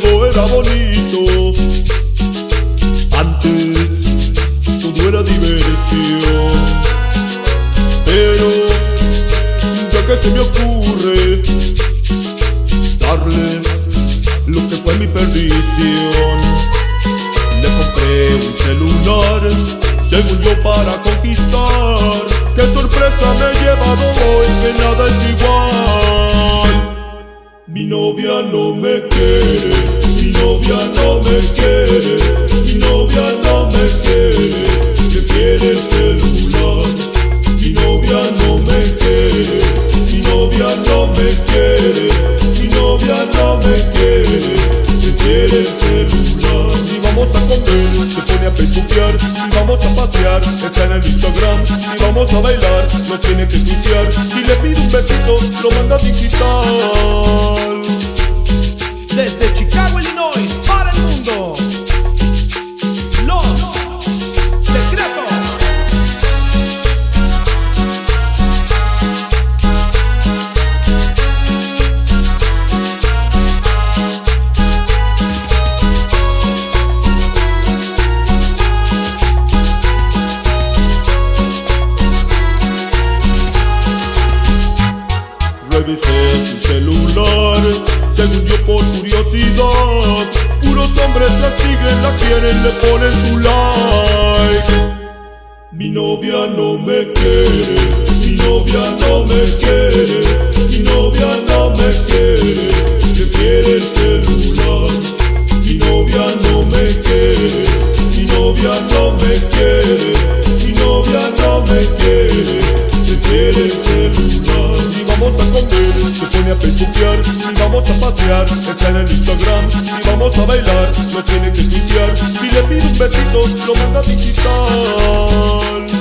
bonito. Antes todo era diversión. Pero ya que se me ocurre darle lo que fue mi perdición. Le compré un celular, según yo para conquistar. Qué sorpresa me he llevado hoy, que nada. Mi novia no me quiere, mi novia no me quiere, mi novia no me quiere, prefiere el celular. Mi novia no me quiere, mi novia no me quiere, mi novia no me quiere, prefiere el celular. Si vamos a si vamos a pasear, está en el Instagram, si vamos a bailar, no tiene que tuitear, si le pido un besito, lo manda digital. Revisé su celular, según yo por curiosidad. Puros hombres la siguen, la quieren, le ponen su like. Mi novia no me quiere, mi novia no me quiere, si vamos a pasear, está en el Instagram, si vamos a bailar, no tiene que tuitear, si le pido un besito, lo manda digital.